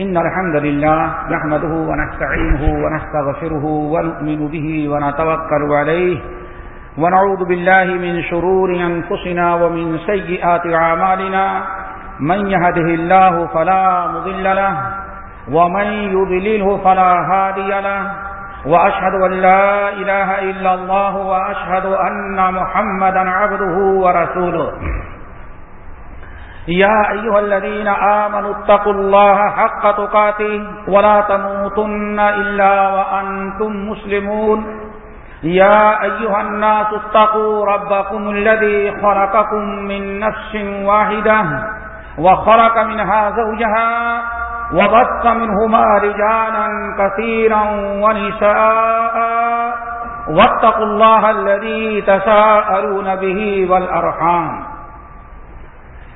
إن الحمد لله نحمده ونستعينه ونستغفره ونؤمن به ونتوكل عليه ونعوذ بالله من شرور أنفسنا ومن سيئات عمالنا من يهده الله فلا مضل له ومن يضلله فلا هادي له وأشهد أن لا إله إلا الله وأشهد أن محمدا عبده ورسوله يا أيها الذين آمنوا اتقوا الله حق تقاته ولا تموتن إلا وأنتم مسلمون. يا أيها الناس اتقوا ربكم الذي خلقكم من نفس واحدة وخلق منها زوجها وبث منهما رجالا كثيرا ونساء واتقوا الله الذي تساءلون به والأرحام.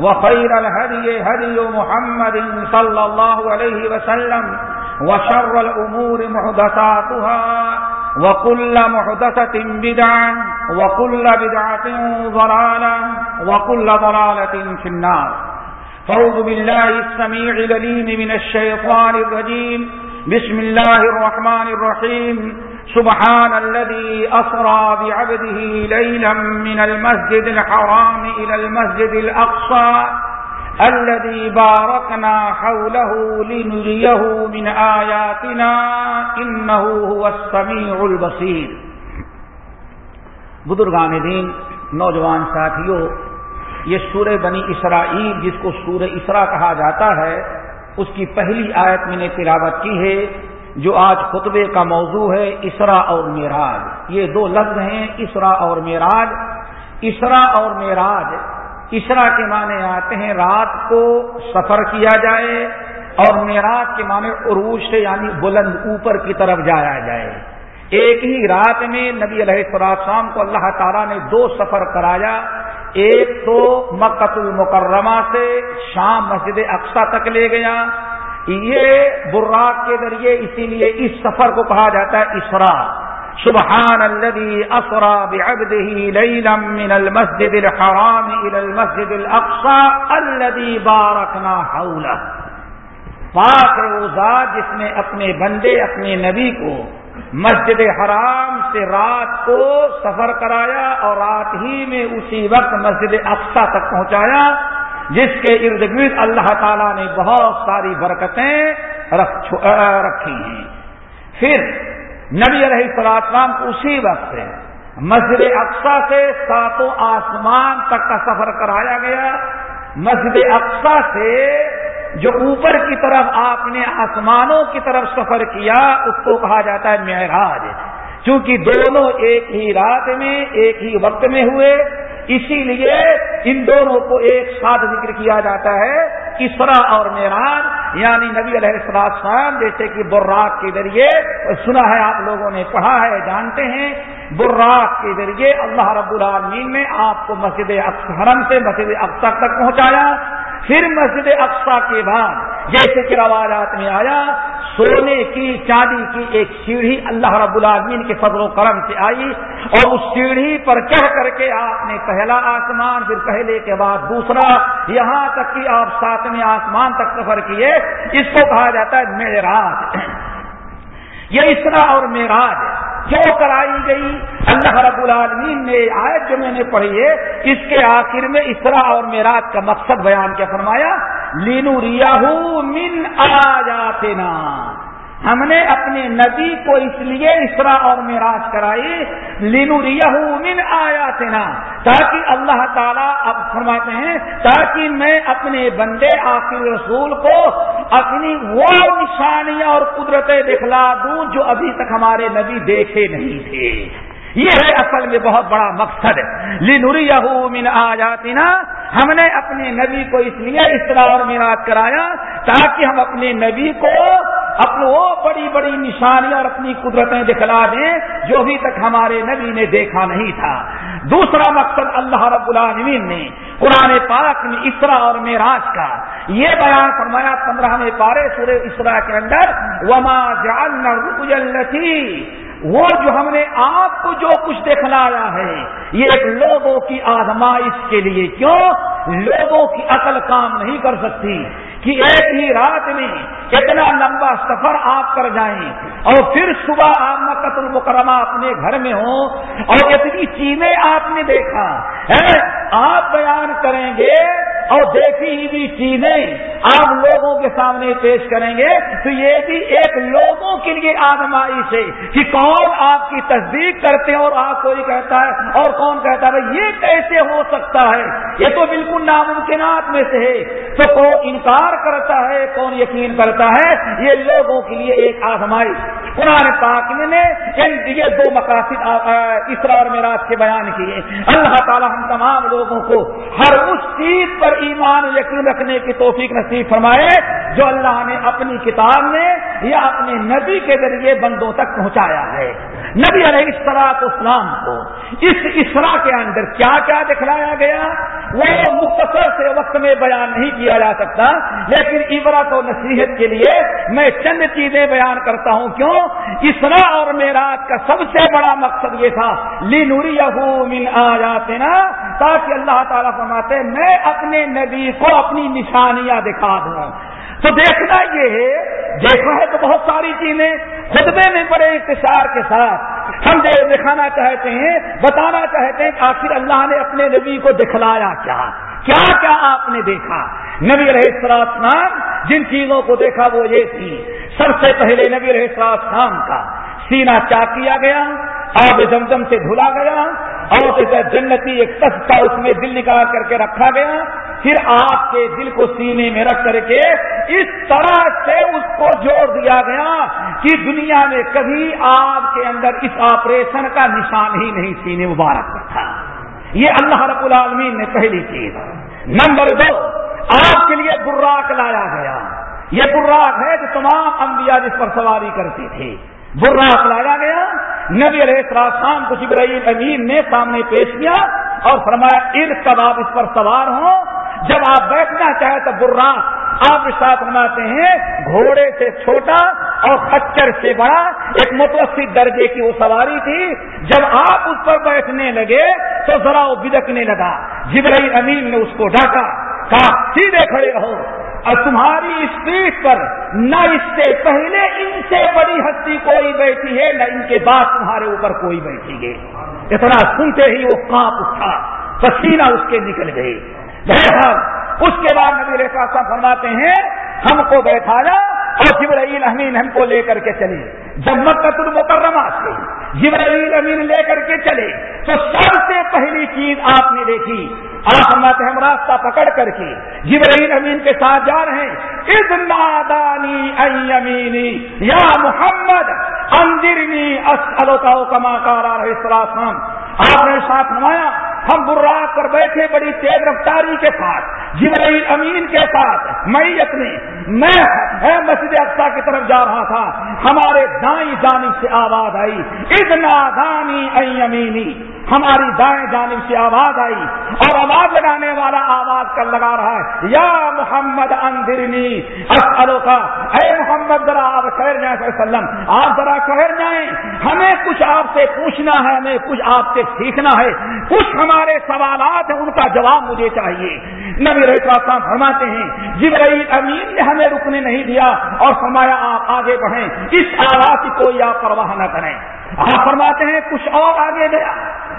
وخير الهدي هدي محمد صلى الله عليه وسلم وشر الأمور محدثاتها وكل محدثة بدعة وكل بدعة ضلالة وكل ضلالة في النار. فوض بالله السميع لليم من الشيطان الرجيم. بسم الله الرحمن الرحيم. سبحان الذي أسرى بعبده ليلا من المسجد الحرام إلى المسجد الأقصى الذي باركنا حوله لنريه من آياتنا إنه هو السميع البصير. بزرگان دین، نوجوان ساتھیوں، یہ سورہ بنی اسرائیل جس کو سورہ اسرا کہا جاتا ہے، اس کی پہلی آیت میں نے تلاوت کی ہے۔ جو آج خطبے کا موضوع ہے اسرا اور میراج یہ دو لفظ ہیں اسرا اور میراج اسرا اور میراج اسرا کے معنی آتے ہیں رات کو سفر کیا جائے اور میراج کے معنی عروج سے یعنی بلند اوپر کی طرف جایا جائے۔ ایک ہی رات میں نبی علیہ السلام کو اللہ تعالیٰ نے دو سفر کرایا۔ ایک تو مکت المکرمہ سے شام مسجد اقسا تک لے گیا۔ یہ براق کے ذریعے اسی لیے اس سفر کو کہا جاتا ہے اسرا۔ سبحان الذي اسرا بعبده ليلا من المسجد الحرام الى المسجد الاقصى الذي باركنا حوله۔ پاک روزہ جس نے اپنے بندے، اپنے نبی کو مسجد حرام سے رات کو سفر کرایا اور رات ہی میں اسی وقت مسجد اقسا تک پہنچایا جس کے ارد گرد اللہ تعالیٰ نے بہت ساری برکتیں رکھی ہیں۔ پھر نبی علیہ السلام کو اسی وقت سے مسجد اقسا سے ساتوں آسمان تک کا سفر کرایا گیا۔ مسجد اقسا سے جو اوپر کی طرف آپ نے آسمانوں کی طرف سفر کیا، اس کو کہا جاتا ہے معراج۔ چونکہ دونوں ایک ہی رات میں، ایک ہی وقت میں ہوئے۔ اسی لیے ان دونوں کو ایک ساتھ ذکر کیا جاتا ہے اسرا اور میران یعنی نبی علیہ السلام جیسے کہ براق کے ذریعے، سنا ہے آپ لوگوں نے، پڑھا ہے، جانتے ہیں۔ براق کے ذریعے اللہ رب العالمین نے آپ کو مسجد حرم سے مسجد اقسا تک پہنچایا۔ پھر مسجد اقسا کے بعد جیسے کہ روایات میں آیا، سونے کی چاندی کی ایک سیڑھی اللہ رب العالمین کے فضل و کرم سے آئی اور اس سیڑھی پر چڑھ کر کے آپ نے پہلا آسمان، پھر پہلے کے بعد دوسرا، یہاں تک کہ آپ ساتویں آسمان تک سفر کیے، اس کو کہا جاتا ہے معراج۔ یہ اسرا اور معراج کیوں کرائی گئی؟ اللہ رب العالمین نے آیت جو میں نے پڑھی ہے، اس کے آخر میں اسرا اور میراج کا مقصد بیان کیا فرمایا لینو ریاہو من آیاتنا۔ ہم نے اپنے نبی کو اس لیے اسرا اور معراج کرائی لینو من آیاتنا، تاکہ اللہ تعالیٰ اب فرماتے ہیں، تاکہ میں اپنے بندے آخر رسول کو اپنی وہ نشانیاں اور قدرتیں دکھلا دوں جو ابھی تک ہمارے نبی دیکھے نہیں تھے۔ یہ ہے اصل میں بہت بڑا مقصد۔ لنوری من آیاتنا، ہم نے اپنے نبی کو اس لیے اس طرح اور میرات کرایا تاکہ ہم اپنے نبی کو وہ بڑی بڑی نشانیاں اور اپنی قدرتیں دکھلا دیں جو ابھی تک ہمارے نبی نے دیکھا نہیں تھا۔ دوسرا مقصد اللہ رب العالمین نے قرآن پاک میں اسرا اور معراج کا۔ یہ بیان فرمایا پندرہ میں پارے سورہ اسرا کے اندر، وما جعلنا التي وہ جو ہم نے آپ کو جو کچھ دکھلایا ہے، یہ ایک لوگوں کی آزمائش کے لیے کیوں؟ لوگوں کی عقل کام نہیں کر سکتی کہ ایک ہی رات میں اتنا لمبا سفر آپ کر جائیں اور پھر صبح آپ مکت المکرمہ اپنے گھر میں ہوں اور اتنی چیزیں آپ نے دیکھا۔ آپ بیان کریں گے اور دیکھی ہوئی چیزیں آپ لوگوں کے سامنے پیش کریں گے، تو یہ بھی ایک لوگوں کے لیے آزمائش ہے کہ کون آپ کی تصدیق کرتے ہیں اور آپ کوئی کہتا ہے اور کون کہتا ہے یہ کیسے ہو سکتا ہے؟ یہ تو بالکل ناممکنات میں سے ہے۔ تو کون انکار کرتا ہے، کون یقین کرتا ہے؟ یہ لوگوں کے لیے ایک آزمائش قرآن پاک نے یہ دو مقاصد اسرا اور میراج کے بیان کیے۔ اللہ تعالیٰ ہم تمام لوگوں کو ہر اس چیز پر ایمان یقین رکھنے کی توفیق نصیب فرمائے، جو اللہ نے اپنی کتاب میں یا اپنے نبی کے ذریعے بندوں تک پہنچایا ہے۔ نبی علیہ اسراط اسلام کو اس اسرا کے اندر کیا کیا دکھلایا گیا؟ وہ مختصر سے وقت میں بیان نہیں کیا جا سکتا، لیکن عبرت و نصیحت کے لیے میں چند چیزیں بیان کرتا ہوں۔ کیوں؟ اسرا اور میراج کا سب سے بڑا مقصد یہ تھا لی نوری من آ تاکہ اللہ تعالیٰ فرماتے، میں اپنے نبی کو اپنی نشانیاں دکھا دوں۔ تو دیکھنا یہ ہے دیکھنا ہے تو بہت ساری چیزیں۔ خطبے میں بڑے انتشار کے ساتھ ہم دکھانا چاہتے ہیں، بتانا چاہتے ہیں کہ آخر اللہ نے اپنے نبی کو دکھلایا کیا؟ کیا کیا آپ نے دیکھا؟ نبی رہے سراسلام جن چیزوں کو دیکھا وہ یہ تھی۔ سب سے پہلے نبی رہے سراسلام کا سینا چاک کیا گیا، آب زمزم سے دھلا گیا اور جنتی ایک سستا اس میں دل نکال کر کے رکھا گیا۔ پھر آپ کے دل کو سینے میں رکھ کر کے اس طرح سے اس کو جوڑ دیا گیا کہ دنیا میں کبھی آپ کے اندر اس آپریشن کا نشان ہی نہیں سینے مبارک میں تھا۔ یہ اللہ رب العالمین نے پہلی چیز۔ نمبر دو، آپ کے لیے براق لایا گیا۔ یہ براق ہے کہ تمام انبیاء جس پر سواری کرتی تھی۔ براق لایا گیا۔ نبی علیہ السلام کو جبرائیل امین نے سامنے پیش کیا اور فرمایا ارد کباب اس پر سوار ہوں۔ جب آپ بیٹھنا چاہیں تو برا آپ ساتھ بناتے ہیں۔ گھوڑے سے چھوٹا اور خچر سے بڑا۔ ایک متوسط درجے کی وہ سواری تھی۔ جب آپ اس پر بیٹھنے لگے تو ذرا وہ بدکنے لگا۔ جبرائیل امین نے اس کو ڈاکا کہا، سیدھے کھڑے رہو۔ اور تمہاری اسپیڈ پر نہ اس سے پہلے ان سے بڑی ہستی کوئی بیٹھی ہے، نہ ان کے بعد تمہارے اوپر کوئی بیٹھی ہے۔ اتنا سنتے ہی وہ کانپ اٹھا، پسینہ اس کے نکل گئے۔ بہرحال اس کے بعد نبی ریخا فرماتے ہیں، ہم کو بیٹھایا اور جبرائیل امین ہم کو لے کر کے چلے، جب مکت المکرمہ سے جبرائیل امین لے کر کے چلے، تو سب سے پہلی چیز آپ نے دیکھی۔ آپ فرماتے ہم راستہ پکڑ کر کے جبرائیل امین کے ساتھ جا رہے ہیں۔ اس نادانی امینی یا محمد اندرنی اسلوتا کما کارا رہے آپ نے ساتھ نمایا، ہم براق پر بیٹھے بڑی تیز رفتاری کے ساتھ، جبرائیل امین کے ساتھ میت میں میں مسجد افسا کی طرف جا رہا تھا، ہمارے دائیں جانب سے آواز آئی اتنا دانی امینی ہماری دائیں جانب سے آواز آئی، اور آواز لگانے والا آواز کر لگا رہا ہے، یا محمد اندرنی اسلو کا اے محمد ذرا آپ ٹھہر جائیں وسلم، آپ ذرا ٹھہر جائیں، ہمیں کچھ آپ سے پوچھنا ہے، ہمیں کچھ آپ سے سیکھنا ہے، کچھ ہمارے سوالات ہیں، ان کا جواب مجھے چاہیے۔ نبی ریسا فرماتے ہیں، جبرائیل امین نے ہمیں رکنے نہیں دیا اور فرمایا آپ آگے بڑھیں، اس آواز کی کوئی آپ پرواہ نہ کریں۔ آپ فرماتے ہیں، کچھ اور آگے گیا۔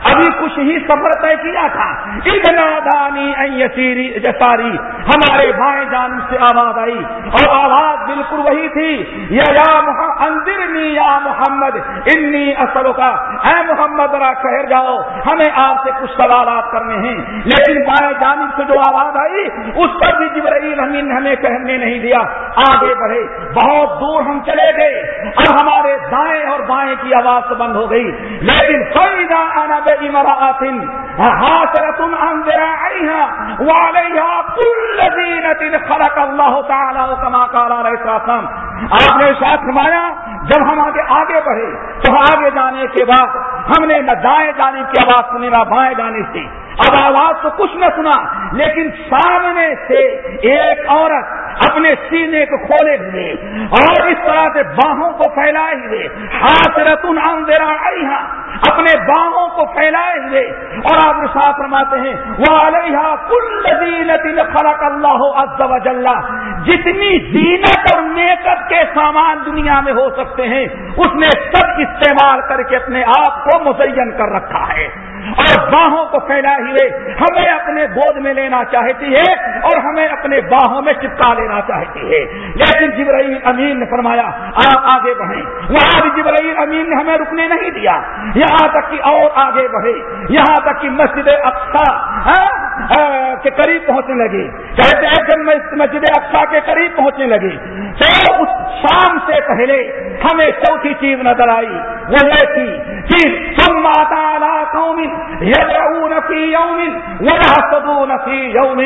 ابھی کچھ ہی سفر طے کیا تھا۔ اتنا دانی جساری ہمارے بھائی جان سے آواز آئی اور آواز بالکل وہی تھی۔ یا اندرنی یا محمد، انی اصل کا اے محمد، ذرا ٹھہر جاؤ، ہمیں آپ سے کچھ سوالات کرنے ہیں۔ لیکن بائیں جانب سے جو آواز آئی، اس پر بھی جبرائیل امین نے ہمیں کہنے نہیں دیا۔ آگے بڑھے، بہت دور ہم چلے گئے۔ اور ہمارے دائیں اور بائیں کی آواز بند ہو گئی۔ لیکن فیضا انا امرأة حاسرة عن ذراعيها وعليها كل زينة خلق الله تعالى وكما قال عليه الصلاة والسلام آپ نے ساتھ فرمایا جب ہم آگے آگے بڑھے، تو آگے جانے کے بعد ہم نے نہ دائیں جانے کی آواز سنی، نہ بائیں جانے سے اب آواز تو کچھ نہ سنا، لیکن سامنے سے ایک عورت اپنے سینے کو کھولے ہوئے اور اس طرح سے باہوں کو پھیلائے ہوئے ہاتھ رتن اندرا اپنے باہوں کو پھیلائے ہوئے۔ اور آپ ساتھ فرماتے ہیں وہ علیہ کل فرق اللہ جتنی زینت اور میک اپ کے سامان دنیا میں ہو سکتے ہیں، اس نے سب استعمال کر کے اپنے آپ کو مزین کر رکھا ہے۔ باہوں کو پھیلائے ہوئے، ہمیں اپنے گود میں لینا چاہتی ہے اور ہمیں اپنے باہوں میں چپکا لینا چاہتی ہے۔ لیکن جبرائیل امین نے فرمایا، آپ آگے بڑھیں۔ وہاں بھی جبرائیل امین نے ہمیں رکنے نہیں دیا۔ یہاں تک کہ اور آگے بڑھے یہاں تک کہ مسجد اقسا ہاں، کے قریب پہنچنے لگے کہتے ہیں، جب مسجد اقسا کے قریب پہنچنے لگے تو اس شام سے پہلے ہمیں چوتھی چیز نظر آئی۔ وہ یہ تھی، کہ ماتا یدعون فی یوم ویحسدون فی یوم۔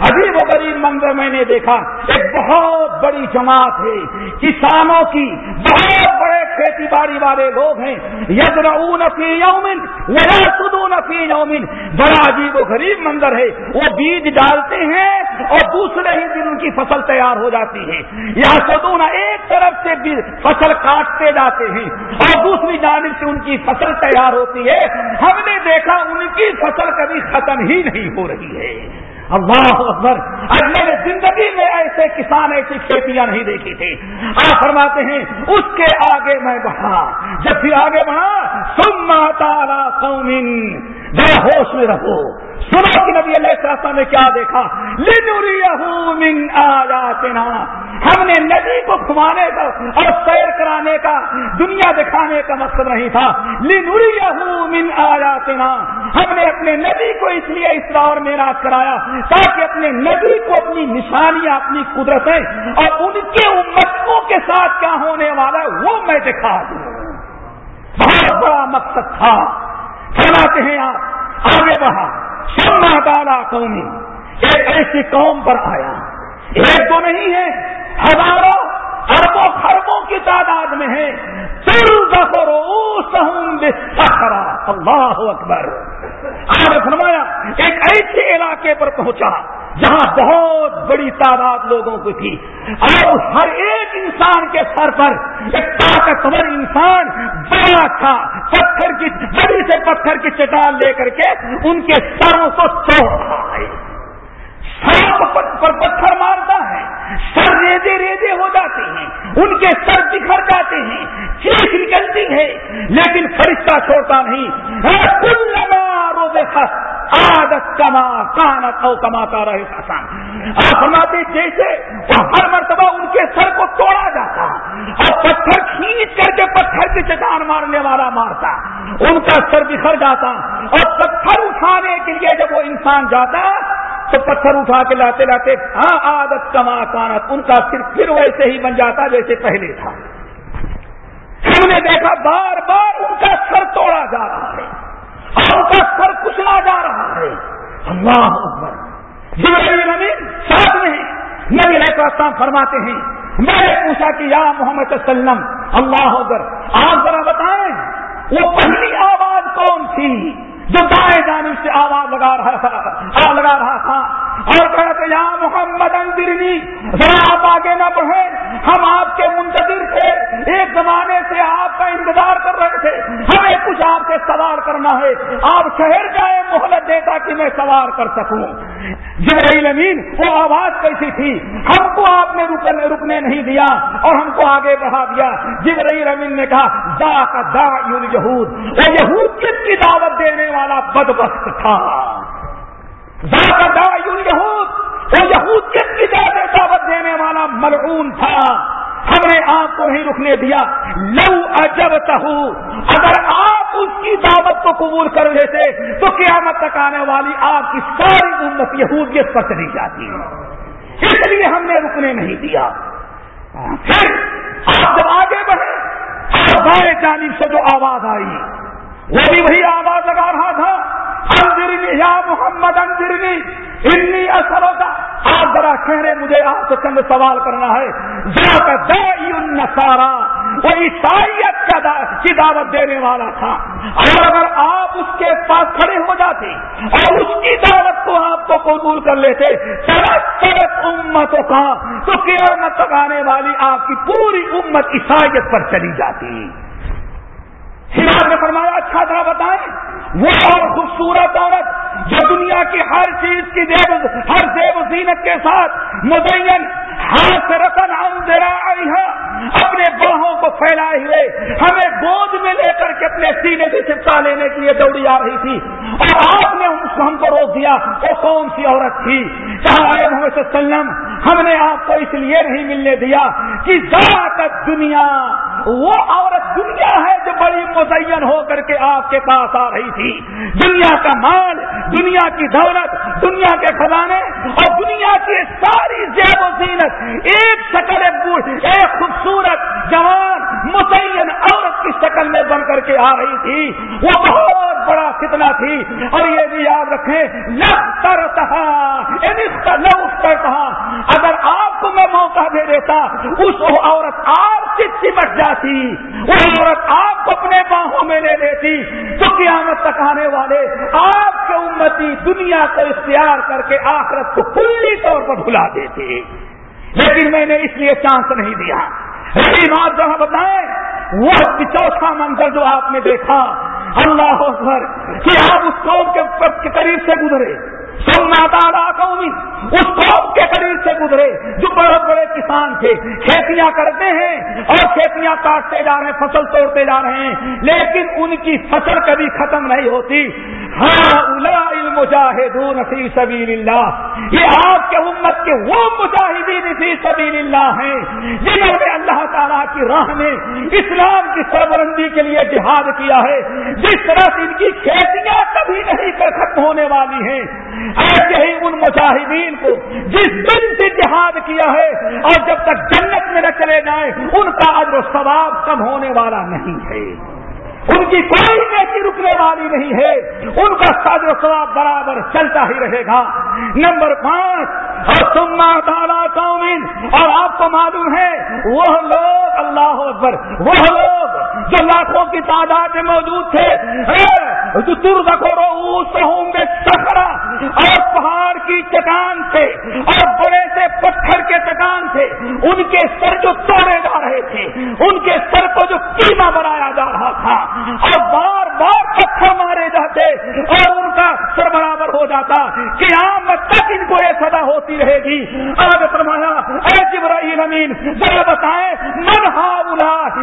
عجیب و غریب منظر میں نے دیکھا، ایک بہت بڑی جماعت ہے۔ کسانوں کی بہت بڑے کھیتی باڑی والے لوگ ہیں۔ یدعون فی یوم ویحسدون فی یوم۔ بڑا عجیب و غریب منظر ہے وہ بیج ڈالتے ہیں اور دوسرے ہی دن ان کی فصل تیار ہو جاتی ہے۔ یہاں سدون ایک طرف سے فصل کاٹتے جاتے ہیں اور دوسری جانب سے ان کی فصل تیار ہوتی ہے۔ ہم نے دیکھا ان کی فصل کبھی ختم ہی نہیں ہو رہی ہے۔ اللہ اکبر۔ آج میں نے زندگی میں ایسے کسان، ایسی کھیتیاں نہیں دیکھی تھی آپ فرماتے ہیں، اس کے آگے میں بڑھا۔ جب پھر آگے بڑھا سم تارا سومن ذرا ہوش میں رہو۔ سنا کہ نبی اللہ السلام نے کیا دیکھا؟ من آیاتنا ہم نے ندی کو گھمانے کا اور سیر کرانے کا، دنیا دکھانے کا مقصد نہیں تھا۔ من آیاتنا ہم نے اپنے ندی کو اس لیے اسرا اور میراج کرایا تاکہ اپنے ندی کو اپنی نشانیاں، اپنی قدرتیں اور ان کے امتوں کے ساتھ کیا ہونے والا ہے، وہ میں دکھا دوں۔ بہت بڑا مقصد تھا۔ فرماتے ہیں آپ آگے بڑھا۔ سما دالا قومی، ایک ایسی قوم پر آیا۔ ایک تو نہیں ہے، ہزاروں اربوں خربوں کی تعداد میں ہے۔ اللہ اکبر۔ آپ نے فرمایا، ایک ایسے علاقے پر پہنچا جہاں بہت بڑی تعداد لوگوں کی تھی۔ اور ہر ایک انسان کے سر پر ایک طاقتور انسان بڑا تھا۔ پتھر کی بڑی سے پتھر کی چٹان لے کر کے ان کے سروں کو رہا ہے۔ سر پر پتھر مارتا ہے۔ سر ریزے ریزے ہو جاتے ہیں۔ ان کے سر بکھر جاتے ہیں۔ چیخ نکلتی ہے۔ لیکن فرشتہ چھوڑتا نہیں۔ کل رو عادت کما کانت او کماتا رہے آسان آپ جیسے ہر مرتبہ ان کے سر کو توڑا جاتا، اور پتھر کھینچ کر کے پتھر کی چٹان مارنے والا مارتا۔ ان کا سر بکھر جاتا، اور پتھر اٹھانے کے لیے جب وہ انسان جاتا، تو پتھر اٹھا کے لاتے لاتے ہاں عادت کما کانت۔ ان کا سر پھر ویسے ہی بن جاتا جیسے پہلے تھا۔ ہم نے دیکھا بار بار ان کا سر توڑا جا رہا ہے۔ اور کا سر کچلا جا رہا ہے۔ اللہ اکبر۔ نبی ساتھ میں نبی علیہ فرماتے ہیں، میں نے پوچھا کہ یا محمد وسلم، اللہ اکبر، آپ ذرا بتائیں، وہ پہلی آواز کون تھی؟ جو دائیں جانب سے آواز لگا رہا تھا لگا رہا تھا۔ اور کہتے یا محمد اندرنی ذرا آپ آگے نہ بڑھیں۔ ہم آپ کے منتظر تھے۔ ایک زمانے سے آپ کا انتظار کر رہے تھے۔ ہمیں کچھ آپ سے سوار کرنا ہے۔ آپ شہر جائیں، مہلت دیتا کہ میں سوار کر سکوں۔ جب امین، وہ آواز کیسی تھی؟ ہم کو آپ نے رکنے رکنے نہیں دیا اور ہم کو آگے بڑھا دیا۔ جب امین نے کہا دا کا دا یہود وہ یہود کس کی دعوت دینے والا بدبخت تھا؟ یہود وہ یہود کس کی دعوت دینے والا ملعون تھا؟ ہم نے آپ کو نہیں رکنے دیا۔ لو اجب اگر آپ اس کی دعوت کو قبول کر لیتے تو قیامت تک آنے والی آپ کی ساری امت یہودیت پر چلی جاتی اس لیے ہم نے رکنے نہیں دیا۔ پھر آپ جب آگے بڑھے بائیں جانب سے جو آواز آئی، وہ بھی وہی آواز لگا رہا تھا۔ اندرنی یا محمد اندرنی انی اثر ہوتا آپ ذرا خیر مجھے آپ سے چند سوال کرنا ہے۔ سارا وہ عیسائیت کی دعوت دینے والا تھا۔ اور اگر آپ اس کے پاس کھڑے ہو جاتے اور اس کی دعوت کو آپ کو قبول کر لیتے امتوں کا، تو قیامت تک آنے والی آپ کی پوری امت عیسائیت پر چلی جاتی۔ نے فرمایا اچھا تھا بتائیں وہ اور خوبصورت عورت جو دنیا کی ہر چیز کی دیو ہر دیو زینت کے ساتھ مدین ہاتھ رتن ذرا اپنے باہوں کو پھیلائے ہوئے، ہمیں گود میں لے کر کے اپنے سینے سے چپتا لینے کے لیے دوڑی آ رہی تھی۔ اور آپ نے ہم کو روک دیا، وہ کون سی عورت تھی؟ چاہے محمد وسلم، ہم نے آپ کو اس لیے نہیں ملنے دیا کہ زیادہ دنیا، وہ عورت دنیا ہے بڑی مزین ہو کر کے آپ کے پاس آ رہی تھی۔ دنیا کا مال، دنیا کی دولت، دنیا کے خزانے اور دنیا کی ساری زیب و زینت۔ ایک شکل ایک خوبصورت جوان متعین عورت کی شکل میں بن کر کے آ رہی تھی۔ وہ بہت بڑا فتنا تھی۔ اور یہ بھی یاد رکھیں لفتر کہا یعنی اگر آپ کو میں موقع دے دیتا، اس عورت آپ سے چمٹ جاتی وہ عورت آپ کو اپنے باہوں میں لے لیتی تو قیامت تک آنے والے آپ کے امتی دنیا کو اختیار کر کے آخرت کو کلی طور پر بھلا دیتے لیکن میں نے اس لیے چانس نہیں دیا۔ بات جہاں بتائیں، وہ چوتھا منظر جو آپ نے دیکھا، اللہ اکبر، کہ آپ اس قوم کے قریب سے گزرے۔ قومی اس قوم کے قریب سے گزرے جو بڑے بڑے کسان تھے۔ کھیتیاں کرتے ہیں اور کھیتیاں کاٹتے جا رہے ہیں، فصل توڑتے جا رہے ہیں۔ لیکن ان کی فصل کبھی ختم نہیں ہوتی۔ مجاہدون فی سبیل اللہ یہ آپ کے امت کے وہ مجاہدین فی سبیل اللہ ہیں جنہوں نے اللہ تعالیٰ کی راہ میں اسلام کی سربرندی کے لیے جہاد کیا ہے۔ جس طرح سے ان کی کھیتیاں کبھی نہیں ختم ہونے والی ہیں ایسے ہی ان مجاہدین کو جس دن سے جہاد کیا ہے اور جب تک جنت میں نہ چلے جائیں، ان کا اجر و ثواب کم ہونے والا نہیں ہے۔ ان کی کوئی نیتی رکنے والی نہیں ہے۔ ان کا ساز و ثواب برابر چلتا ہی رہے گا۔ نمبر پانچ، اور سما تالا چاؤمین اور آپ کو معلوم ہے، وہ لوگ اللہ اکبر، وہ لوگ جو لاکھوں کی تعداد میں موجود تھے۔ ہوں گے سکڑا چٹان تھے اور بڑے سے پتھر کے چٹان تھے۔ ان کے سر جو توڑے جا رہے تھے، ان کے سر کو جو قیمہ بنایا جا رہا تھا۔ اور بار بار پتھر مارے جاتے اور ان کا سر برابر ہو جاتا۔ کہ عام تک ان کو یہ سزا ہوتی رہے گی۔ آج فرمایا، اے جبرائیل امین، ذرا بتائیں، من ہاؤ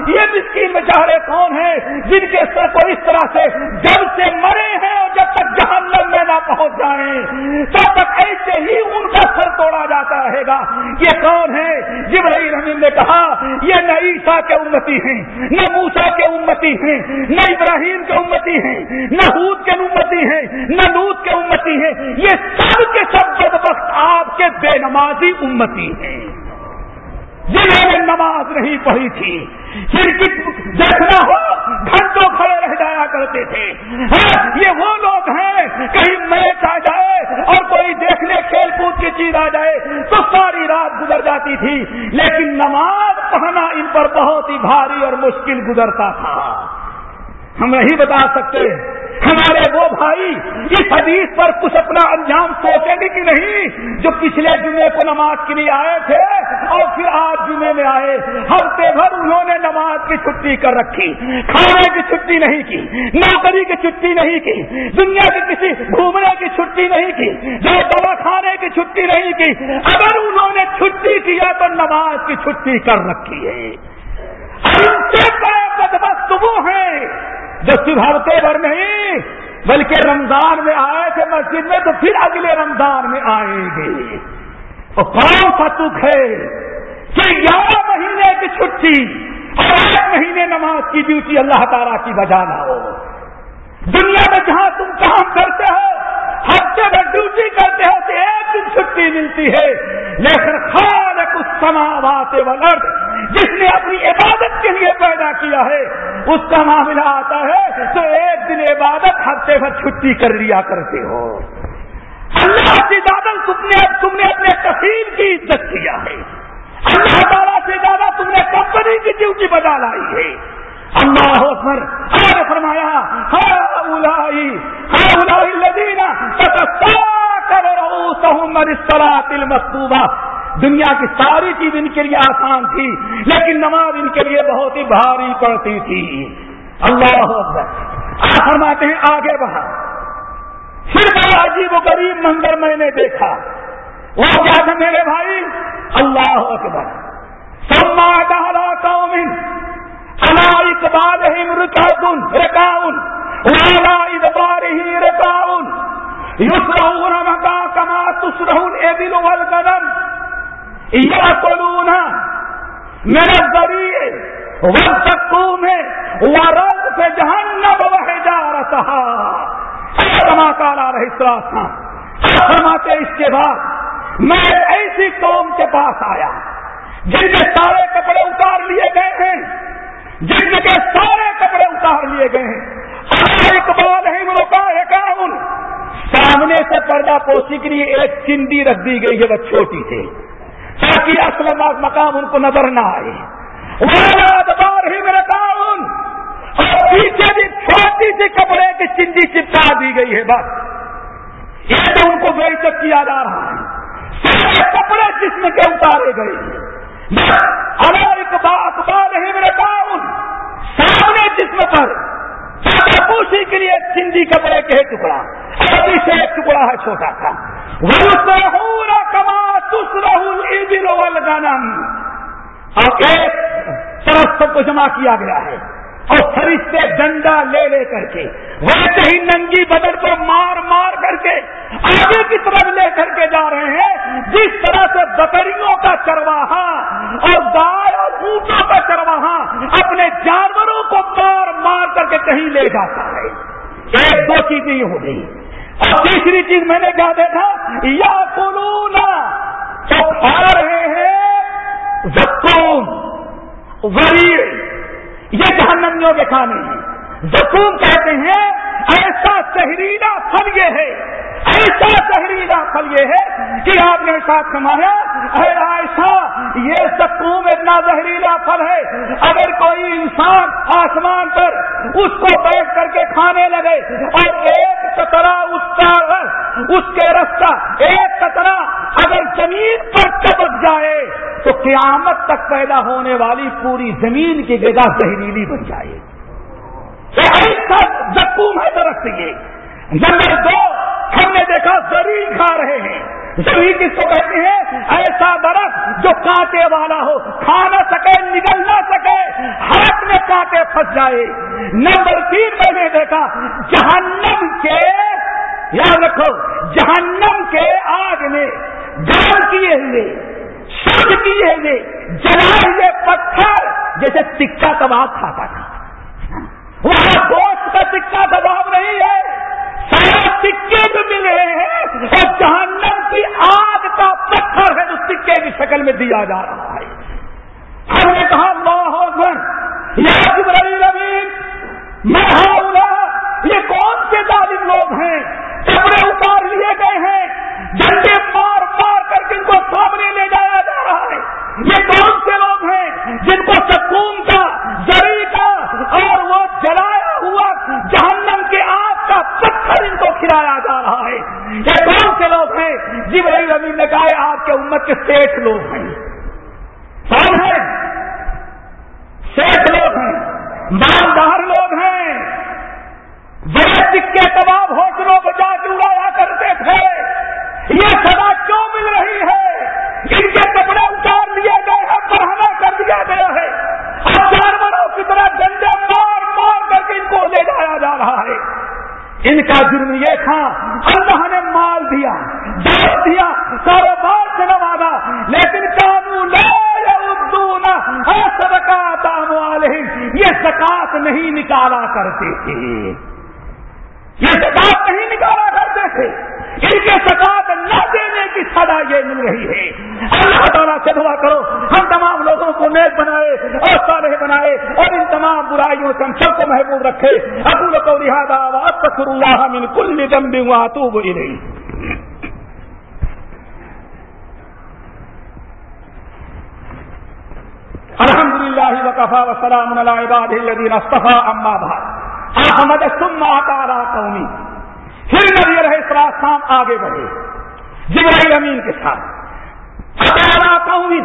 یہ مسکین بیچارے کون ہیں جن کے سر کو اس طرح سے جب سے مرے ہیں اور جب تک جہنم میں نہ پہنچ جائیں تب تک ایسے ہی ان کا سر توڑا جاتا رہے گا۔ یہ کون ہے؟ جبرائیل امین نے کہا، یہ نہ عیسا کے امتی ہیں، نہ موسا کے امتی ہیں، نہ ابراہیم کے امتی ہیں، نہ حود کے امتی ہیں، نہ لوت کے امتی ہیں۔ یہ سب کے سب جب وقت آپ کے بے نمازی امتی ہیں۔ جنہوں نے نماز نہیں پڑھی تھی، پھر دیکھنا ہو، گھنٹوں کھڑے رہ جایا کرتے تھے۔ ہاں، یہ وہ لوگ ہیں، کہیں میچ آ جائے اور کوئی دیکھنے کھیل کود کی چیز آ جائے تو ساری رات گزر جاتی تھی۔ لیکن نماز پڑھنا ان پر بہت ہی بھاری اور مشکل گزرتا تھا۔ ہم نہیں بتا سکتے، ہمارے وہ بھائی اس حدیث پر کچھ اپنا انجام سوچیں گے کہ نہیں، جو پچھلے جمعے کو نماز کے لیے آئے تھے اور پھر آج جمعے میں آئے، ہفتے بھر انہوں نے نماز کی چھٹی کر رکھی، کھانے کی چھٹی نہیں کی، نوکری کی چھٹی نہیں کی، دنیا کی کسی گھومنے کی چھٹی نہیں کی، جو دوا کھانے کی چھٹی نہیں کی، اگر انہوں نے چھٹی کیا تو نماز کی چھٹی کر رکھی ہے۔ وہ ہیں جو صرف ہفتے بھر نہیں، بلکہ رمضان میں آئے تھے مسجد میں تو پھر اگلے رمضان میں آئیں گے۔ اور کون سا تک ہے کہ گیارہ مہینے کی چھٹی اور ایک مہینے نماز کی ڈیوٹی اللہ تعالیٰ کی بجانا ہو۔ دنیا میں جہاں تم کام کرتے ہو ہفتے میں ڈیوٹی کرتے ہو تو ایک دن چھٹی ملتی ہے۔ لیکن خان کچھ سماوات ولد جس نے اپنی عبادت کے لیے پیدا کیا ہے، اس کا معاملہ آتا ہے تو ایک دن عبادت ہفتے بھر چھٹی کر لیا کرتے ہو۔ اللہ سے زیادہ تم نے تم نے اپنے تفریح کی عزت کیا ہے۔ اللہ تعالیٰ سے زیادہ تم نے کمپنی کی ڈیوٹی بنا لائی ہے۔ اللہ اکبر، اللہ فرمایا تل دنیا کی ساری چیز ان کے لیے آسان تھی، لیکن نماز ان کے لیے بہت ہی بھاری پڑتی تھی۔ اللہ اکبر فرماتے ہیں، آگے بڑھا۔ پھر بڑا عجیب و غریب منظر میں نے دیکھا۔ وہ کیا تھا میرے بھائی؟ اللہ اکبر۔ سما ڈالا قومن۔ الا اقبال رکاؤن رکاؤن والا ادبار ہی رکاؤن یسرون مکا کما تسرون اے دل والقدم۔ یا قلونا میرا ذریعے وقت سکوم ہے ورد سے جہنم وہ جا رہا کما کالا رہی فرماتے اس کے بعد میں ایسی قوم کے پاس آیا، جن کے سارے کپڑے اتار لیے گئے ہیں، جن کے سارے کپڑے اتار لیے گئے ہیں۔ اقبال ہے روکا ہے سامنے سے پردہ پوشی کے لیے ایک چندی رکھ دی گئی ہے، وہ چھوٹی سے تاکہ اصل مقام ان کو نظر نہ آئے۔ بار ہی میرا کام پیچھے بھی چھوٹی سی کپڑے کی چندی چپکا دی گئی ہے بس۔ یہ تو ان کو بے کیا جا رہا ہے۔ سارے کپڑے جسم کے اتارے گئے۔ اخبار نہیں میرے کام سامنے جسم پر پوشی کے لیے چندی کپڑے کے ٹکڑا۔ ابھی سے ایک ٹکڑا ہے چھوٹا تھا وہ کما تس رہول گنم اور ایک طرف سب کو جمع کیا گیا ہے۔ اور فرشتے ڈنڈا لے لے کر کے ویسے ہی ننگی بدن کو مار مار کر کے آگے کی طرف لے کر کے جا رہے ہیں۔ جس طرح سے بکریوں کا چرواہا اور گائے اور اونٹوں کا چرواہا اپنے جانوروں کو مار مار کر کے کہیں لے جاتا ہے۔ ایک دو چیزیں ہو گئی۔ اور تیسری چیز میں نے کیا دیکھا یا پلونا تو کھا رہے ہیں زکوم غریب یہ جہنمیوں کے کھانے ہیں۔ زکوم کہتے ہیں، ایسا زہریلا پھل یہ ہے۔ ایسا زہریلا پھل یہ ہے کہ آپ نے ساتھ کمایا ایسا یہ سکوم اتنا زہریلا پھل ہے۔ اگر کوئی انسان آسمان پر اس کو بیٹھ کر کے کھانے لگے اور ایک کترا اس کا اس کے رستہ ایک کترا اگر زمین پر چپک جائے، تو قیامت تک پیدا ہونے والی پوری زمین کی جگہ زہریلی بن جائے۔ ایسا زکوم ہے درخت یہ۔ نمبر دو ہم نے دیکھا زمین کھا رہے ہیں۔ زمین کس کو کہتے ہیں؟ ایسا درخت جو کانٹے والا ہو۔ کھا نہ سکے، نگل نہ سکے، ہاتھ میں کانٹے پھنس جائے۔ نمبر تین میں نے دیکھا، جہنم کے، یاد رکھو، جہنم کے آگ میں گرم کیے ہوئے شد کیے ہوئے، جلائے ہوئے پتھر جیسے ٹکا کباب کھاتا تھا۔ وہاں گوشت کا سکہ دباؤ نہیں ہے۔ سکے بھی مل رہے ہیں، اور جہنم کی آگ کا پتھر ہے، جو سکے کی شکل میں دیا جا رہا ہے۔ ہم نے کہا ماحول یا جبرائیل امین میں یہ کون سے ظالم لوگ ہیں کپڑے اتار لیے گئے ہیں جھنڈے مار مار کر جن کو سامنے لے جایا جا رہا ہے یہ کون سے لوگ ہیں جن کو سکون کا زری کا اور وہ جلایا ہوا جہنم کے آگ کا پتھر ان کو کھلایا جا رہا ہے یہ کون سے لوگ ہیں جب رہی ربی نے کہا آپ کے امت کے سیٹ لوگ ہیں کون ہے سیٹ لوگ ہیں مالدار لوگ ہیں بڑے سکے کباب ہوٹلوں بجا کے اڑایا کرتے تھے یہ سزا کیوں مل رہی ہے ان کے کپڑے اتار لیے گئے ہیں بڑھانا کر دیا گیا ہے اور جانوروں کی طرح ڈنڈے مار مار کر کے ان کو لے جایا جا رہا ہے ان کا جرم یہ تھا اللہ نے مال دیا دس دیا کاروبار سے نوازا لیکن قانون سبکات والے یہ زکات نہیں نکالا کرتے تھے یہ زکات نہیں نکالا کرتے تھے ان کے سکاط نہ دینے کی سزا یہ مل رہی ہے اللہ تعالیٰ سے دعا کرو ہم تمام لوگوں کو نیک بنائے اور صالح بنائے اور ان تمام برائیوں سے ہم سب کو محبوب رکھے۔ ابول کو لہٰذا تخر اللہ من کل نگم بھی ہوا تو وہی رہی الحمد للہ وقفا وسلام عباد الذین اصطفى اما بعد۔ احمد ثم اتى قومی پھر نبی رہے السلام آگے بڑھے۔ جبرائیل امین کے ساتھ۔ اتارا قومی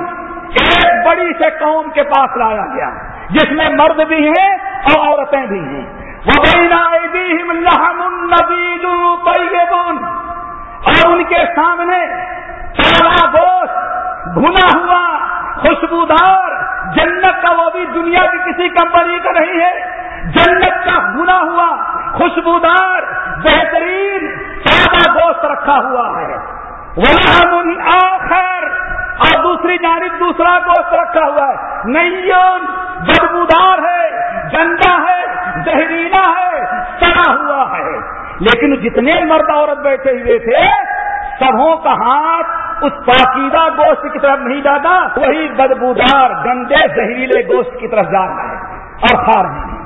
ایک بڑی سے قوم کے پاس لایا گیا جس میں مرد بھی ہیں اور عورتیں بھی ہیں۔ اور ان کے سامنے چارا گوشت، بھنا ہوا، خوشبودار۔ جنت کا وہ بھی دنیا کی کسی کمپنی کا نہیں ہے۔ جنت کا بھنا ہوا، خوشبودار، بہترین سادہ گوشت رکھا ہوا ہے۔ وہ آخر۔ اور دوسری جانب دوسرا گوشت رکھا ہوا ہے۔ نہیں بدبودار ہے، گندا ہے، زہریلا ہے، سڑا ہوا ہے۔ لیکن جتنے مرد عورت بیٹھے ہوئے تھے، سبوں کا ہاتھ اس پاکیدہ گوشت کی طرف نہیں جاتا، وہی بدبودار، گندے، زہریلے گوشت کی طرف جا رہا ہے اور کھا رہے ہیں۔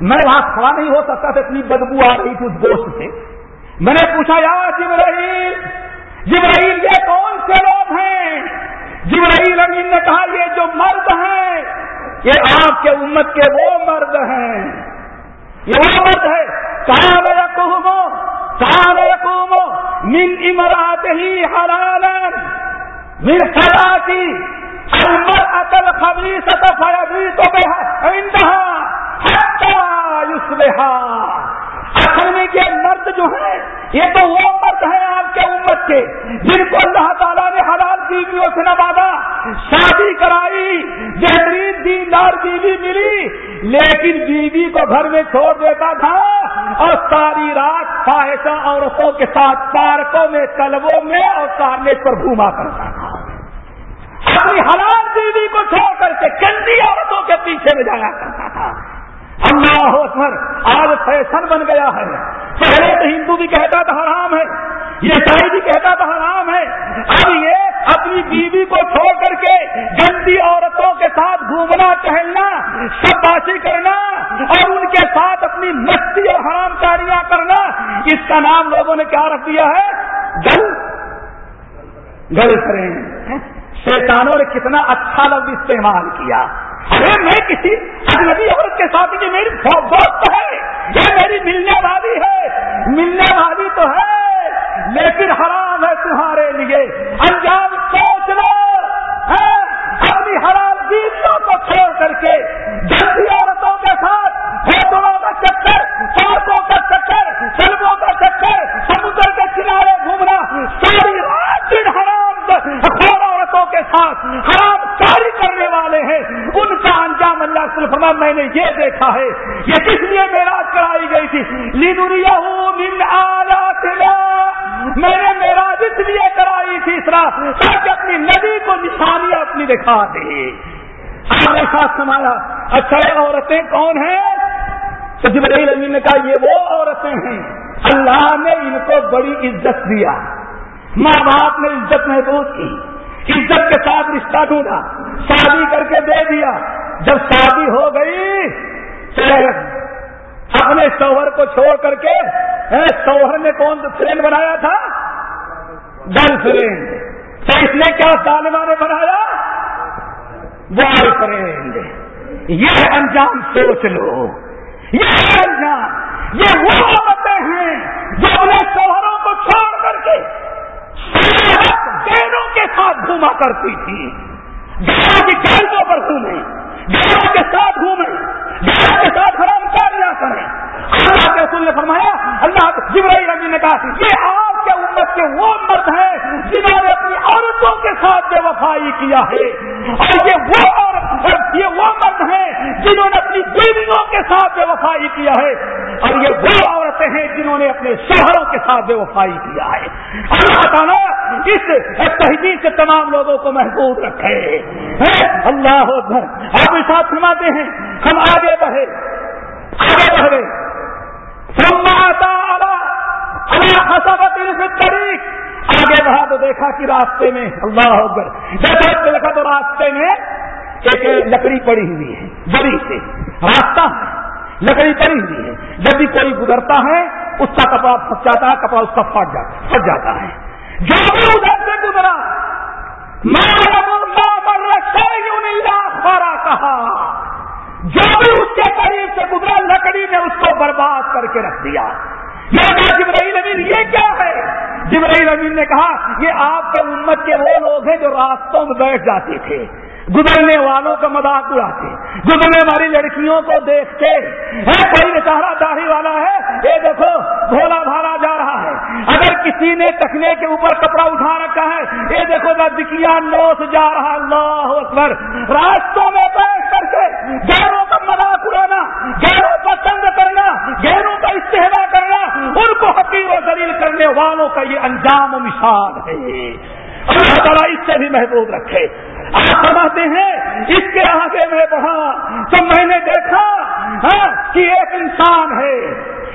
میں وہاں کھڑا نہیں ہو سکتا تھا، اتنی بدبو آ رہی تھی اس گوشت سے۔ میں نے پوچھا یار جبرائیل جبرائیل یہ کون سے لوگ جبرائیل امین نے کہا، یہ جو مرد ہیں، یہ آپ کے امت کے وہ مرد ہیں۔ یہ وہ مرد ہے کہاں میرا کہو کہاں میرا کہو من امرات ہی حرال من خلاتی المر اکل خبری سطف تو بے انتہا حتی یسبہا اصل میں یہ مرد جو ہیں، یہ تو وہ مرد ہیں آپ کے امت کے، جن کو اللہ تعالیٰ نے حلال بیویوں سے نوازا، شادی کرائی، بہترین دیندار بیوی ملی، لیکن بیوی کو گھر میں چھوڑ دیتا تھا اور ساری رات خواہشہ عورتوں کے ساتھ پارکوں میں، کلبوں میں اور کارنیج پر گھوما کرتا تھا۔ اپنی حلال بیوی کو چھوڑ کر کے گندی عورتوں کے پیچھے میں جایا کرتا تھا۔ اللہ اکبر، آج فیشن بن گیا ہے۔ پہلے تو ہندو بھی کہتا تھا حرام ہے یہ بھی کہتا تھا حرام ہے۔ اب یہ اپنی بیوی کو چھوڑ کر کے گندی عورتوں کے ساتھ گھومنا، ٹہلنا سب کرنا اور ان کے ساتھ اپنی مستی اور حرام کاریاں کرنا، اس کا نام لوگوں نے کیا رکھ دیا ہے؟ گل۔ گل فرینڈ شیطانوں نے کتنا اچھا لفظ استعمال کیا۔ ارے میں کسی اجنبی عورت کے ساتھ یہ میری دوست ہے، یہ میری ملنے والی ہے۔ ملنے والی تو ہے، لیکن حرام ہے تمہارے لیے۔ انجام سوچ لو ہاں، اپنی حرام بیویوں کو چھوڑ کر کے کا انجام اللہ فرما میں نے یہ دیکھا ہے، یہ کس لیے میراج کرائی گئی تھی۔ لیدوریا من آلاتنا۔ میں نے میراج اس لیے کرائی تھی اس رات، تاکہ اپنی ندی کو نشانی اپنی دکھا دے۔ ہمارے ساتھ سمایا اچھا عورتیں کون ہیں؟ تو جبرائیل امین نے کہا، یہ وہ عورتیں ہیں۔ اللہ نے ان کو بڑی عزت دیا۔ ماں باپ نے عزت محبوب کی، عزت کے ساتھ رشتہ ڈھونڈا، شادی کر کے دے دیا۔ جب شادی ہو گئی اپنے شوہر کو چھوڑ کر کے شوہر نے کون سا فرینڈ بنایا تھا؟ گرل فرینڈ تو اس نے کیا طالبہ نے بنایا؟ بوائے فرینڈ یہ انجام، سوچ لو۔ یہ انجام۔ یہ وہ عورتیں ہیں جو اپنے شوہروں کو چھوڑ کر کے بہنوں کے ساتھ گھوما کرتی تھی۔ گھروں کی گھروں پر گھومے۔ گھروں کے ساتھ گھومے گھروں کے ساتھ حرام کاریاں کریں۔ اللہ کے رسول نے فرمایا، اللہ جبرائیل ربی نے کہا، یہ آپ کے امت کے وہ مرد ہیں جنہوں نے عورتوں کے ساتھ بے وفائی کیا ہے؟ اور یہ وہ عورت یہ وہ مرد ہیں جنہوں نے اپنی بیویوں کے ساتھ بے وفائی کیا ہے۔ اور یہ وہ عورتیں ہیں جنہوں نے اپنے شوہروں کے ساتھ بے وفائی کیا ہے۔ اللہ تعالیٰ اس تہذیب سے تمام لوگوں کو محفوظ رکھے۔ اللہ آپ ساتھ فرماتے ہیں۔ ہم آگے بڑھے۔ آگے بڑھے۔ آگے بڑھا تو دیکھا کہ راستے میں، اللہ اکبر جب دیکھا تو راستے میں ایک لکڑی پڑی ہوئی ہے، بڑی سے راستہ ہے، لکڑی پڑی ہوئی ہے۔ جب بھی کوئی گزرتا ہے، اس کا کپڑا پھنس جاتا ہے، کپڑا اس کا پھٹ جاتا پھٹ جاتا ہے۔ جو بھی ادھر سے گزرا، میں کہا۔ جو بھی اس کے قریب سے گزرا، لکڑی نے اس کو برباد کر کے رکھ دیا۔ میں نے کہا جبرائیل امین، یہ کیا ہے؟ جبرائیل امین نے کہا، یہ آپ کے امت کے وہ لوگ ہیں جو راستوں میں بیٹھ جاتے تھے، گزرنے والوں کا مذاق اڑاتے، گزرنے والی لڑکیوں کو دیکھتے۔ کوئی بیچارہ داڑھی والا ہے، یہ دیکھو بھولا بھالا جا رہا ہے۔ اگر کسی نے تکنے کے اوپر کپڑا اٹھا رکھا ہے، یہ دیکھو دکیا نوس جا رہا اللہ اکبر۔ راستوں میں بیٹھ کر کے گیروں کا مذاق اڑانا گیروں کا تنگ کرنا گیروں کا استحدا کرنا ان کو حقیق و دلیل کرنے والوں کا یہ انجام و مثال ہے۔ اللہ تعالیٰ اس سے بھی محبوب رکھے۔ آپ فرماتے ہیں، اس کے آگے میں بڑھا۔ تو میں نے دیکھا ہاں، کہ ایک انسان ہے۔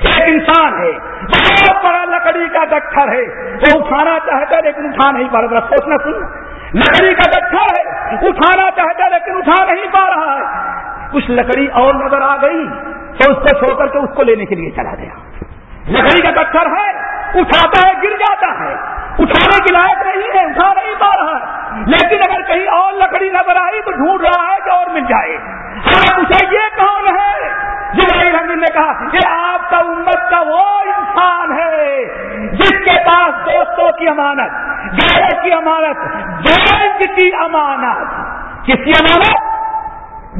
ایک انسان ہے۔ بہت بڑا لکڑی کا گٹھر ہے۔ وہ اٹھانا چاہتا لیکن اٹھا نہیں پا رہا۔ سوچنا سن۔ لکڑی کا گٹھر ہے، اٹھانا چاہتا لیکن اٹھا نہیں پا رہا ہے۔ کچھ لکڑی اور نظر آ گئی تو اس کو چھوڑ کر کے اس کو لینے کے لیے چلا گیا۔ لکڑی کا گٹھر ہے، اٹھاتا ہے، گر جاتا ہے۔ اٹھانے کی لائق نہیں ہے، اٹھا نہیں پا رہا۔ ہے لیکن اگر کہیں اور لکڑی نظر آئی تو ڈھونڈ رہا ہے کہ اور مل جائے۔ ہمیں پوچھا یہ کون ہے۔ جبرائیل حمید نے کہا کہ آپ کا امت کا وہ انسان ہے جس کے پاس دوستوں کی امانت، گھر کی امانت بینک کی امانت۔ کس کی امانت؟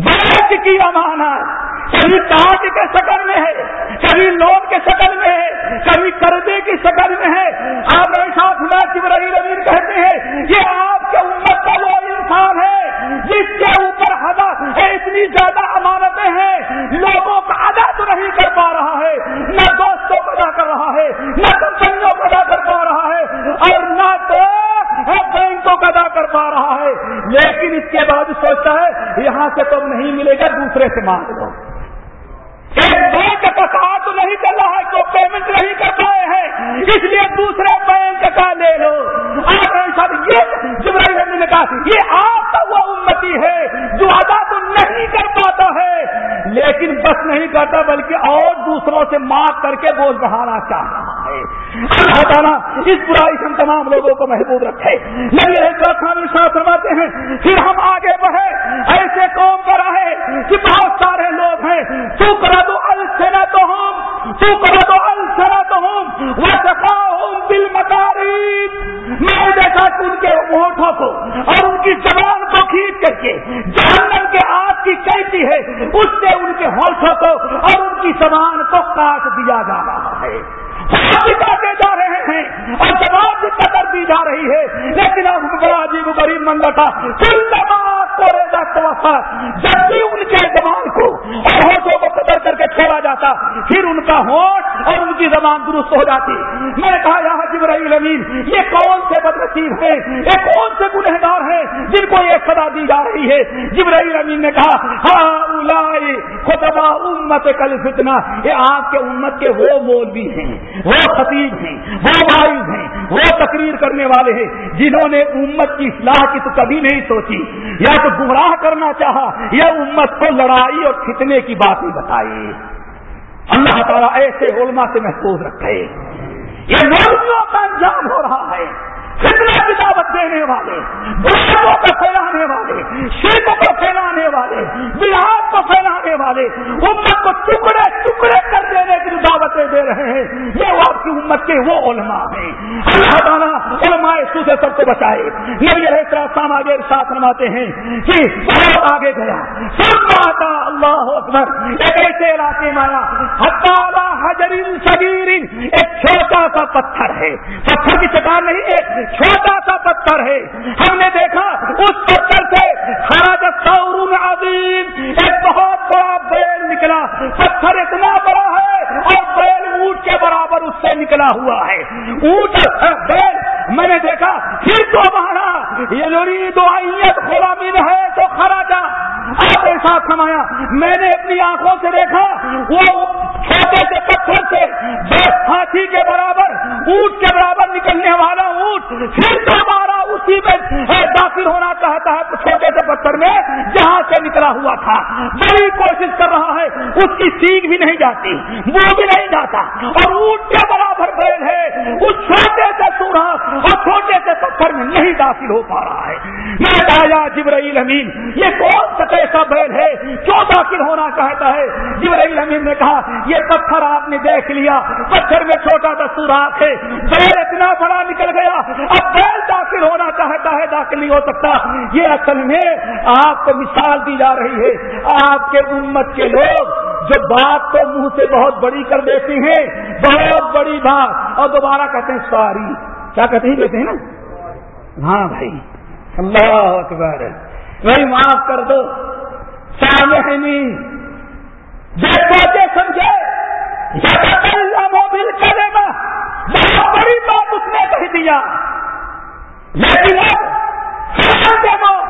بینک کی امانت کبھی تاج کے شکل میں ہے، کبھی لوگ کے شکل میں ہے، کبھی کردے کی شکل میں ہے۔ آپ ساتھ میں شیوری رویر کہتے ہیں، یہ آپ کے امت کا وہ انسان ہے جس کے اوپر ہدا اتنی زیادہ امانتیں ہیں، لوگوں کا ادا تو نہیں کر پا رہا ہے نہ دوستوں کو ادا کر رہا ہے نہ کمپنیوں کو ادا کر پا رہا ہے اور نہ تو بینکوں کا ادا کر پا رہا ہے لیکن اس کے بعد سوچتا ہے، یہاں سے تو نہیں ملے گا، دوسرے سے مانگ لو۔ بینک کا کام تو نہیں چل رہا ہے، تو پیمنٹ نہیں کر پائے ہیں۔ اس لیے دوسرے بینک کا لے لو۔ آپ یہ نے کہا یہ آپ کا وہ امتی ہے، جو ادا تو نہیں کر پاتا ہے۔ لیکن بس نہیں کرتا، بلکہ اور دوسروں سے مار کر کے بوجھ بڑھانا چاہ رہا ہے اللہ تعالیٰ اس برائی سے ہم تمام لوگوں کو محبوب رکھے۔ ساتھ فرماتے ہیں، پھر ہم آگے بڑھے۔ ایسے قوم پر آئے کہ بہت سارے لوگ ہیں۔ تو کرا دو السنا تو ہوں تو کرا دو السنا تو ہوں وہ سفا ہوں دل مکاری میں نے دیکھا کہ ان کے ہوٹوں کو اور ان کی زبان کو کھینچ کر کے جہنم کی کیسی ہے، اس سے ان کے ہوٹوں کو اور ان کی سامان کو کاٹ دیا جا رہا ہے۔ بتاتے جا رہے ہیں اور جواب کی قدر دی جا رہی ہے۔ لیکن اب بڑا عجیب غریب مندر تھا۔ پھر ان کا ہوٹ اور ان کی زبان درست ہو جاتی۔ میں نے کہا یہاں جبرائیل امین، یہ کون سے بد نصیب ہے یہ کون سے گنہگار ہیں جن کو یہ سزا دی جا رہی ہے؟ جبرائیل امین نے کہا ہاں خطبہ امت کل فتنا یہ آپ کے امت کے وہ مول بھی ہیں، وہ خطیب ہیں، وہ وائز ہیں، وہ تقریر کرنے والے ہیں، جنہوں نے امت کی اصلاح کی تو کبھی نہیں سوچی۔ یا تو گمراہ کرنا چاہا، یا امت کو لڑائی اور کھچنے کی باتیں بتائی۔ اللہ تعالیٰ ایسے علماء سے محفوظ رکھے۔ یہ مولویوں کا انجام ہو رہا ہے۔ فتنا کی دعوت دینے والے بچوں کو پھیلانے والے، شیخوں کو پھیلانے والے بہار کو پھیلانے والے، امت کو ٹکڑے ٹکڑے کر دینے کی دعوتیں دے رہے ہیں۔ یہ آپ کی امت کے وہ علماء ہیں۔ اللہ تعالیٰ علماء سو سے سب کو بچائے۔ نبی علیہ السلام آگے ساتھ نماتے ہیں کہ بہت آگے گیا۔ سب آتا اللہ اکبر۔ ایک ایسے علاقے میں آیا؟ حتالا حجر ایک چھوٹا سا پتھر ہے۔ پتھر کی چٹان نہیں ہے چھوٹا سا پتھر ہے۔ ہم نے دیکھا، اس پتھر سے خراج سور عظیم، ایک بہت بڑا بیل نکلا۔ پتھر اتنا بڑا ہے اور بیل اونٹ کے برابر اس سے نکلا ہوا ہے۔ اونٹ، بیل، میں نے دیکھا۔ پھر تو ہمارا یہ لوڑی دو بھی ہے، تو خراجا آپ ساتھ سمایا میں نے اپنی آنکھوں سے دیکھا۔ وہ چھوٹے سے پتھر سے ہاتھی کے برابر، اونٹ کے برابر اونٹ پھر دوبارہ اسی میں داخل ہونا چاہتا ہے چھوٹے سے پتھر میں جہاں سے نکلا ہوا تھا۔ بڑی کوشش کر رہا ہے، اس کی سیکھ بھی نہیں جاتی، وہ بھی نہیں جاتا۔ اور اونٹ کے برابر بیل ہے۔ اس چھوٹے سے سورا اور چھوٹے سے پتھر میں نہیں داخل ہو پا رہا ہے۔ میں آیا جبرائیل امین، یہ کون سا کیسا بیل ہے؟ کیوں داخل ہونا چاہتا ہے؟ جبرائیل امین نے کہا، یہ پتھر آپ نے دیکھ لیا۔ پتھر میں چھوٹا سا سوراخ ہے۔ بیل اتنا بڑا نکل گیا۔ اب بیل داخل ہونا چاہتا ہے، داخل نہیں ہو سکتا۔ یہ اصل میں آپ کو مثال دی جا رہی ہے آپ کے امت کے لوگ جو بات تو منہ سے بہت بڑی کر دیتے ہیں، بہت بڑی بات۔ اور دوبارہ کہتے ہیں ساری کیا کہتے ہیں؟ کہتے ہیں نا؟ ہاں بھائی۔ اللہ اکبر۔ بھائی معاف کر دو۔ سامنے جو سوچے سمجھے۔ موبل کرے گا بہت بڑی بات اس نے کہہ دیا۔ لیکن اب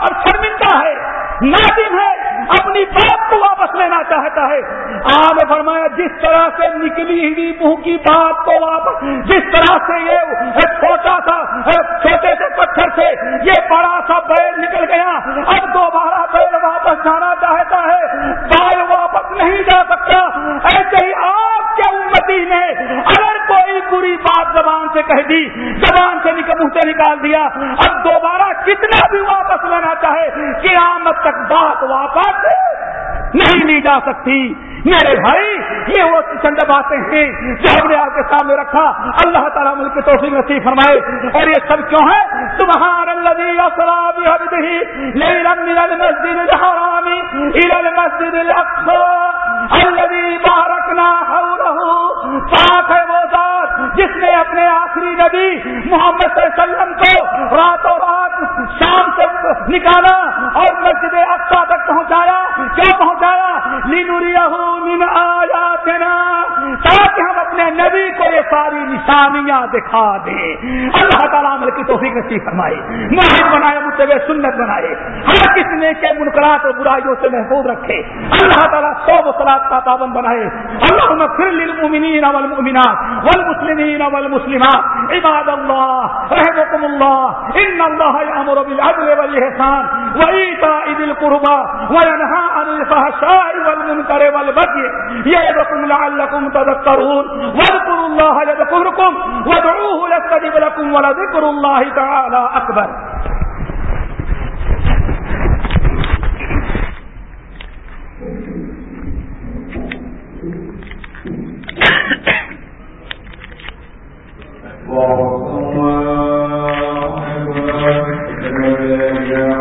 اور شرمندہ ہے، نادم ہے، اپنی بات کو واپس لینا چاہتا ہے۔ آپ فرمایا، جس طرح سے نکلی ہوئی منہ کی بات کو واپس، جس طرح سے یہ چھوٹا سا چھوٹے سے پتھر سے یہ بڑا سا بیل نکل گیا، اب دوبارہ بیل واپس جانا چاہتا ہے۔ بیل واپس نہیں جا سکتا۔ ایسے ہی آپ کے امتی نے اگر کوئی بری بات زبان سے کہہ دی، زبان سے منہ سے نکال دیا، اب دوبارہ کتنا بھی واپس لینا چاہے، قیامت تک بات واپس نہیں لی جا سکتی۔ میرے بھائی، یہ وہ چند باتیں ہیں جو ہم نے آپ کے سامنے رکھا۔ اللہ تعالیٰ ملک کی توفیق نصیب فرمائے۔ اور یہ سب کیوں ہے سبحان اللہ مسجد الحرامی مسجد الذي آخری نبی محمد صلی اللہ علیہ وسلم کو راتوں رات شام سے نکالا اور مسجد اقسا تک پہنچایا۔ کیا پہنچایا؟ لینوریا ہوں آیاتنا تاکہ اپنے نبی کو یہ ساری نشانیاں دکھا دیں اللہ تعالیٰ عمل کی توفیق نصیب فرمائے۔ موہد بنائے متبع سنت بنائے۔ ہر کس نے کے منقرات اور برائیوں سے محفوظ رکھے۔ اللہ تعالیٰ سو وسلات کا پابند بنائے۔ اللہ پھر للمؤمنین والمؤمنات والمسلمین والمسلمات۔ عباد اللہ رحمكم اللہ۔ ان اللہ یامر بالعدل والاحسان وایتاء ذی القربى وینهى الفحشاء والمنکر والبغی یعظکم لعلکم تذکرون واذکروا اللہ یذکرکم وادعوه یستجب لکم ولذکر اللہ تعالی اکبر الله أكبر